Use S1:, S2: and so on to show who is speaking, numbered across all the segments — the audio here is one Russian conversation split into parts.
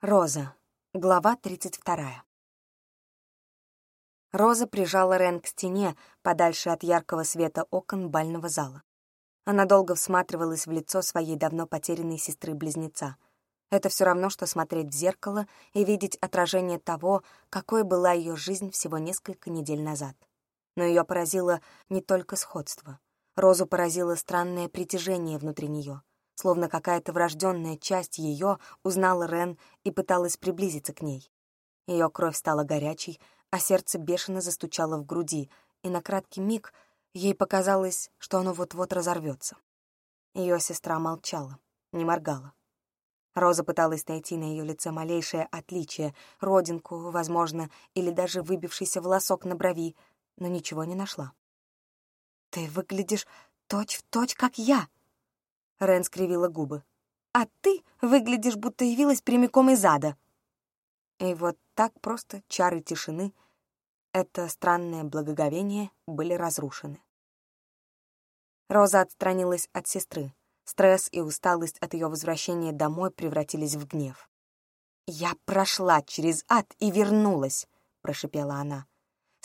S1: Роза. Глава 32. Роза прижала Рен к стене, подальше от яркого света окон бального зала. Она долго всматривалась в лицо своей давно потерянной сестры-близнеца. Это все равно, что смотреть в зеркало и видеть отражение того, какой была ее жизнь всего несколько недель назад. Но ее поразило не только сходство. Розу поразило странное притяжение внутри нее словно какая-то врожденная часть ее узнала Рен и пыталась приблизиться к ней. Ее кровь стала горячей, а сердце бешено застучало в груди, и на краткий миг ей показалось, что оно вот-вот разорвется. Ее сестра молчала, не моргала. Роза пыталась найти на ее лице малейшее отличие, родинку, возможно, или даже выбившийся волосок на брови, но ничего не нашла. «Ты выглядишь точь-в-точь, точь, как я!» Рен скривила губы. «А ты выглядишь, будто явилась прямиком из ада». И вот так просто чары тишины, это странное благоговение были разрушены. Роза отстранилась от сестры. Стресс и усталость от ее возвращения домой превратились в гнев. «Я прошла через ад и вернулась», — прошипела она.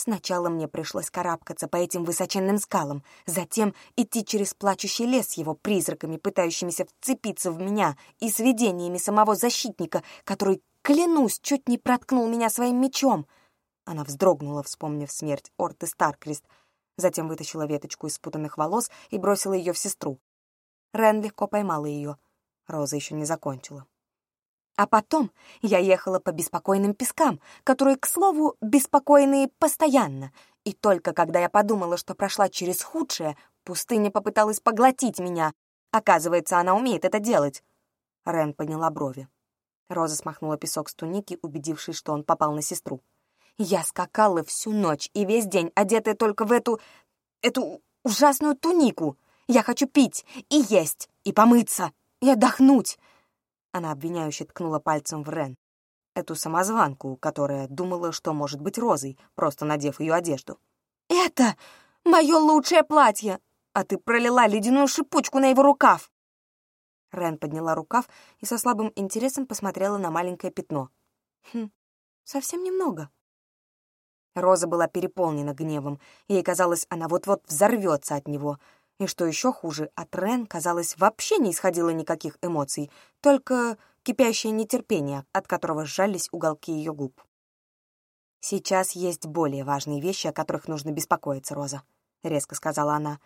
S1: Сначала мне пришлось карабкаться по этим высоченным скалам, затем идти через плачущий лес с его призраками, пытающимися вцепиться в меня, и с видениями самого защитника, который, клянусь, чуть не проткнул меня своим мечом. Она вздрогнула, вспомнив смерть Орты Старкрест, затем вытащила веточку из спутанных волос и бросила ее в сестру. Рен легко поймала ее. Роза еще не закончила. А потом я ехала по беспокойным пескам, которые, к слову, беспокойные постоянно. И только когда я подумала, что прошла через худшее, пустыня попыталась поглотить меня. Оказывается, она умеет это делать. Рен подняла брови. Роза смахнула песок с туники, убедившись, что он попал на сестру. Я скакала всю ночь и весь день, одетая только в эту... эту ужасную тунику. Я хочу пить и есть, и помыться, и отдохнуть. Она обвиняюще ткнула пальцем в Рен. Эту самозванку, которая думала, что может быть розой, просто надев ее одежду. «Это мое лучшее платье!» А ты пролила ледяную шипучку на его рукав. Рен подняла рукав и со слабым интересом посмотрела на маленькое пятно. Хм, совсем немного. Роза была переполнена гневом. Ей казалось, она вот-вот взорвется от него — и что еще хуже, от Рен, казалось, вообще не исходило никаких эмоций, только кипящее нетерпение, от которого сжались уголки ее губ. «Сейчас есть более важные вещи, о которых нужно беспокоиться, Роза», — резко сказала она.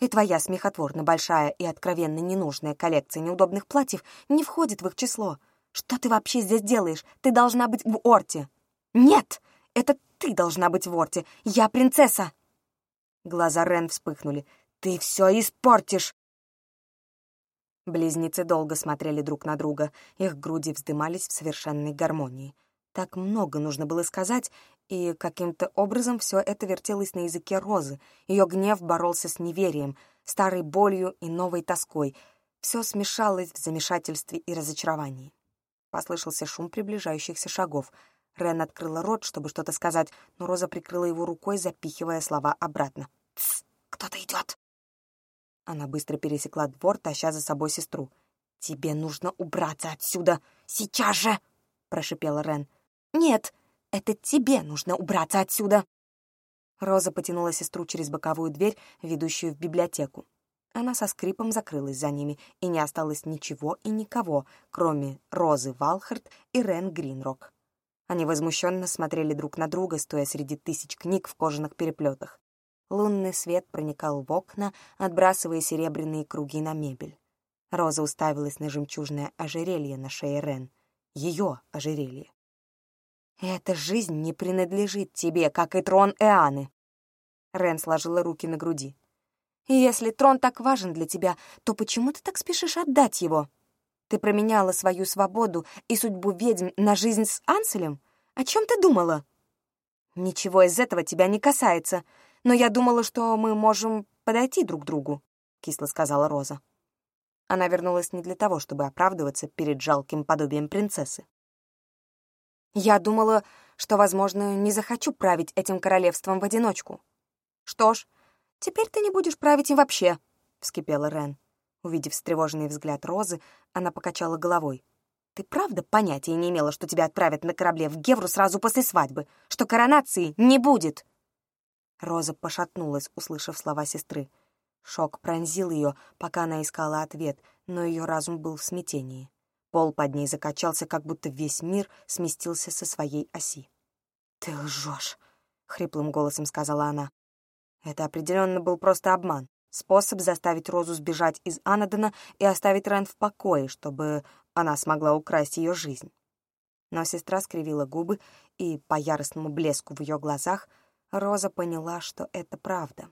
S1: «И твоя смехотворно большая и откровенно ненужная коллекция неудобных платьев не входит в их число. Что ты вообще здесь делаешь? Ты должна быть в Орте». «Нет! Это ты должна быть в Орте! Я принцесса!» Глаза Рен вспыхнули. Ты все испортишь!» Близнецы долго смотрели друг на друга, их груди вздымались в совершенной гармонии. Так много нужно было сказать, и каким-то образом все это вертелось на языке Розы. Ее гнев боролся с неверием, старой болью и новой тоской. Все смешалось в замешательстве и разочаровании. Послышался шум приближающихся шагов. Рен открыла рот, чтобы что-то сказать, но Роза прикрыла его рукой, запихивая слова обратно. «Тсс! Кто-то идет!» Она быстро пересекла двор, таща за собой сестру. «Тебе нужно убраться отсюда! Сейчас же!» — прошипела Рен. «Нет, это тебе нужно убраться отсюда!» Роза потянула сестру через боковую дверь, ведущую в библиотеку. Она со скрипом закрылась за ними, и не осталось ничего и никого, кроме Розы Валхарт и Рен Гринрок. Они возмущенно смотрели друг на друга, стоя среди тысяч книг в кожаных переплетах. Лунный свет проникал в окна, отбрасывая серебряные круги на мебель. Роза уставилась на жемчужное ожерелье на шее Рен. Ее ожерелье. «Эта жизнь не принадлежит тебе, как и трон Эаны!» Рен сложила руки на груди. «Если трон так важен для тебя, то почему ты так спешишь отдать его? Ты променяла свою свободу и судьбу ведьм на жизнь с Анселем? О чем ты думала?» «Ничего из этого тебя не касается но я думала, что мы можем подойти друг к другу», — кисло сказала Роза. Она вернулась не для того, чтобы оправдываться перед жалким подобием принцессы. «Я думала, что, возможно, не захочу править этим королевством в одиночку. Что ж, теперь ты не будешь править им вообще», — вскипела Рен. Увидев встревоженный взгляд Розы, она покачала головой. ты правда понятия не имела, что тебя отправят на корабле в Гевру сразу после свадьбы? Что коронации не будет?» Роза пошатнулась, услышав слова сестры. Шок пронзил ее, пока она искала ответ, но ее разум был в смятении. Пол под ней закачался, как будто весь мир сместился со своей оси. «Ты лжешь», — хриплым голосом сказала она. Это определенно был просто обман. Способ заставить Розу сбежать из Анадона и оставить Рен в покое, чтобы она смогла украсть ее жизнь. Но сестра скривила губы, и по яростному блеску в ее глазах Роза поняла, что это правда.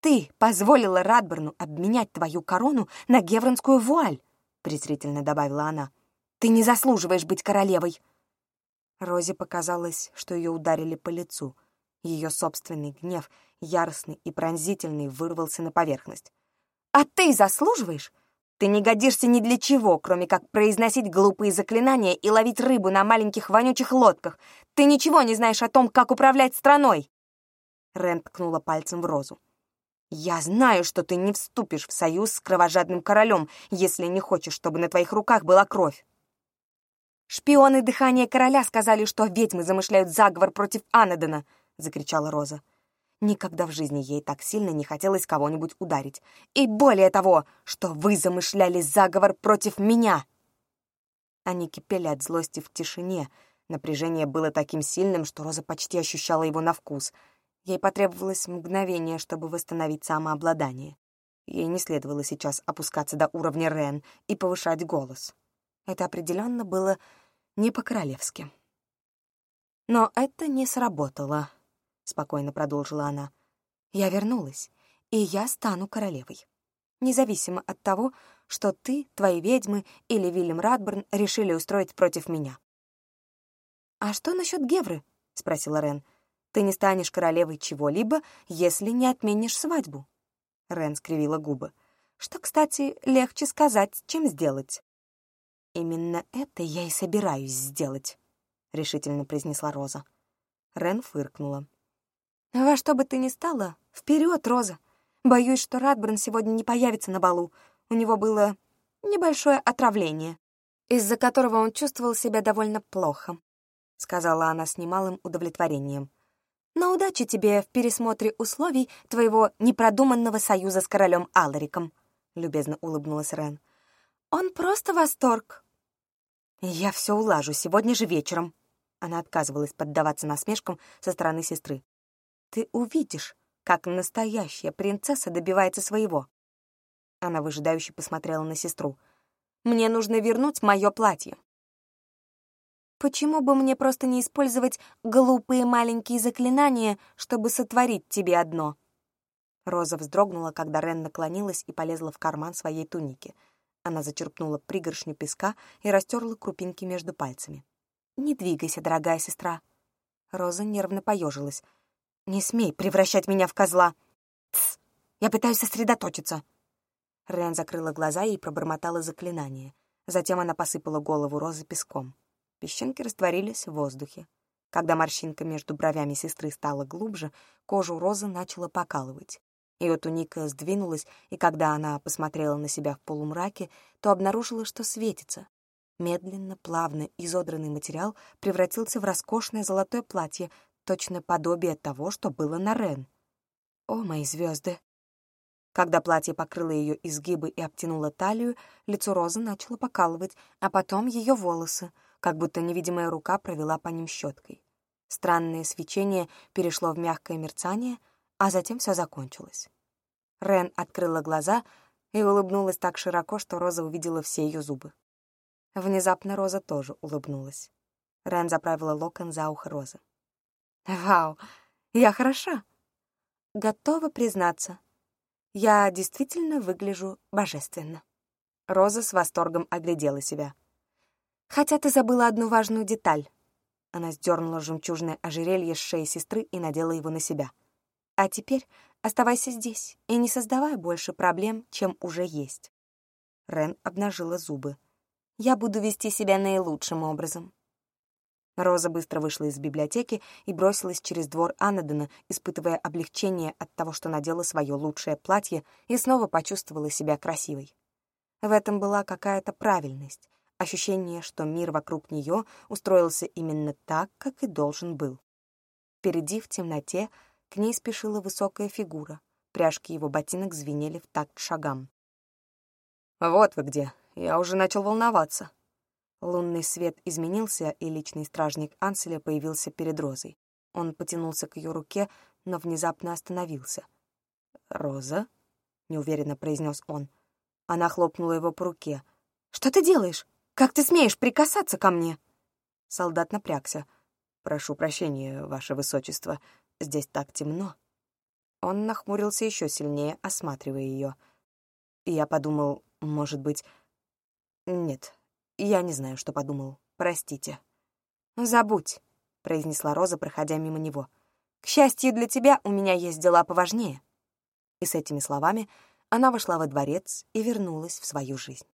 S1: «Ты позволила Радберну обменять твою корону на гевронскую вуаль!» — презрительно добавила она. «Ты не заслуживаешь быть королевой!» Розе показалось, что ее ударили по лицу. Ее собственный гнев, яростный и пронзительный, вырвался на поверхность. «А ты заслуживаешь? Ты не годишься ни для чего, кроме как произносить глупые заклинания и ловить рыбу на маленьких вонючих лодках. Ты ничего не знаешь о том, как управлять страной!» Рен ткнула пальцем в розу. «Я знаю, что ты не вступишь в союз с кровожадным королем, если не хочешь, чтобы на твоих руках была кровь. «Шпионы дыхания короля сказали, что ведьмы замышляют заговор против Анадена!» — закричала Роза. Никогда в жизни ей так сильно не хотелось кого-нибудь ударить. И более того, что вы замышляли заговор против меня!» Они кипели от злости в тишине. Напряжение было таким сильным, что Роза почти ощущала его на вкус. Ей потребовалось мгновение, чтобы восстановить самообладание. Ей не следовало сейчас опускаться до уровня Рен и повышать голос. Это определенно было не по-королевски. Но это не сработало, — спокойно продолжила она. Я вернулась, и я стану королевой. Независимо от того, что ты, твои ведьмы или Вильям Радберн решили устроить против меня. «А что насчет Гевры?» — спросила Рен. «Ты не станешь королевой чего-либо, если не отменишь свадьбу». Рен скривила губы. «Что, кстати, легче сказать, чем сделать». «Именно это я и собираюсь сделать», — решительно произнесла Роза. Рен фыркнула. «Во что бы ты ни стала, вперед, Роза! Боюсь, что Радберн сегодня не появится на балу. У него было небольшое отравление, из-за которого он чувствовал себя довольно плохо», — сказала она с немалым удовлетворением. «Но удачи тебе в пересмотре условий твоего непродуманного союза с королем Алариком», — любезно улыбнулась Рен. «Он просто восторг. «Я все улажу сегодня же вечером». Она отказывалась поддаваться насмешкам со стороны сестры. «Ты увидишь, как настоящая принцесса добивается своего». Она выжидающе посмотрела на сестру. «Мне нужно вернуть мое платье». «Почему бы мне просто не использовать глупые маленькие заклинания, чтобы сотворить тебе одно?» Роза вздрогнула, когда Рен наклонилась и полезла в карман своей туники — она зачерпнула пригоршню песка и растерла крупинки между пальцами. «Не двигайся, дорогая сестра». Роза нервно поежилась. «Не смей превращать меня в козла!» «Тсс! Я пытаюсь сосредоточиться!» Рен закрыла глаза и пробормотала заклинание. Затем она посыпала голову Розы песком. Песчинки растворились в воздухе. Когда морщинка между бровями сестры стала глубже, кожу Розы начала покалывать. Ее туника сдвинулась, и когда она посмотрела на себя в полумраке, то обнаружила, что светится. Медленно, плавно изодранный материал превратился в роскошное золотое платье, точно подобие того, что было на Рен. О, мои звезды! Когда платье покрыло ее изгибы и обтянуло талию, лицо Розы начало покалывать, а потом ее волосы, как будто невидимая рука провела по ним щеткой. Странное свечение перешло в мягкое мерцание — а затем все закончилось. Рен открыла глаза и улыбнулась так широко, что Роза увидела все ее зубы. Внезапно Роза тоже улыбнулась. Рен заправила локон за ухо Розы. «Вау, я хороша!» «Готова признаться, я действительно выгляжу божественно». Роза с восторгом оглядела себя. «Хотя ты забыла одну важную деталь». Она сдернула жемчужное ожерелье с шеи сестры и надела его на себя — а теперь оставайся здесь и не создавай больше проблем, чем уже есть. Рен обнажила зубы. Я буду вести себя наилучшим образом. Роза быстро вышла из библиотеки и бросилась через двор Аннадена, испытывая облегчение от того, что надела свое лучшее платье и снова почувствовала себя красивой. В этом была какая-то правильность. Ощущение, что мир вокруг нее устроился именно так, как и должен был. Впереди, в темноте, к ней спешила высокая фигура. Пряжки его ботинок звенели в такт шагам. «Вот вы где. Я уже начал волноваться». Лунный свет изменился, и личный стражник Анселя появился перед Розой. Он потянулся к ее руке, но внезапно остановился. «Роза?» — неуверенно произнес он. Она хлопнула его по руке. «Что ты делаешь? Как ты смеешь прикасаться ко мне?» Солдат напрягся. «Прошу прощения, ваше высочество, здесь так темно». Он нахмурился еще сильнее, осматривая ее. Я подумал, может быть... Нет, я не знаю, что подумал. Простите. «Забудь», — произнесла Роза, проходя мимо него. «К счастью для тебя, у меня есть дела поважнее». И с этими словами она вошла во дворец и вернулась в свою жизнь.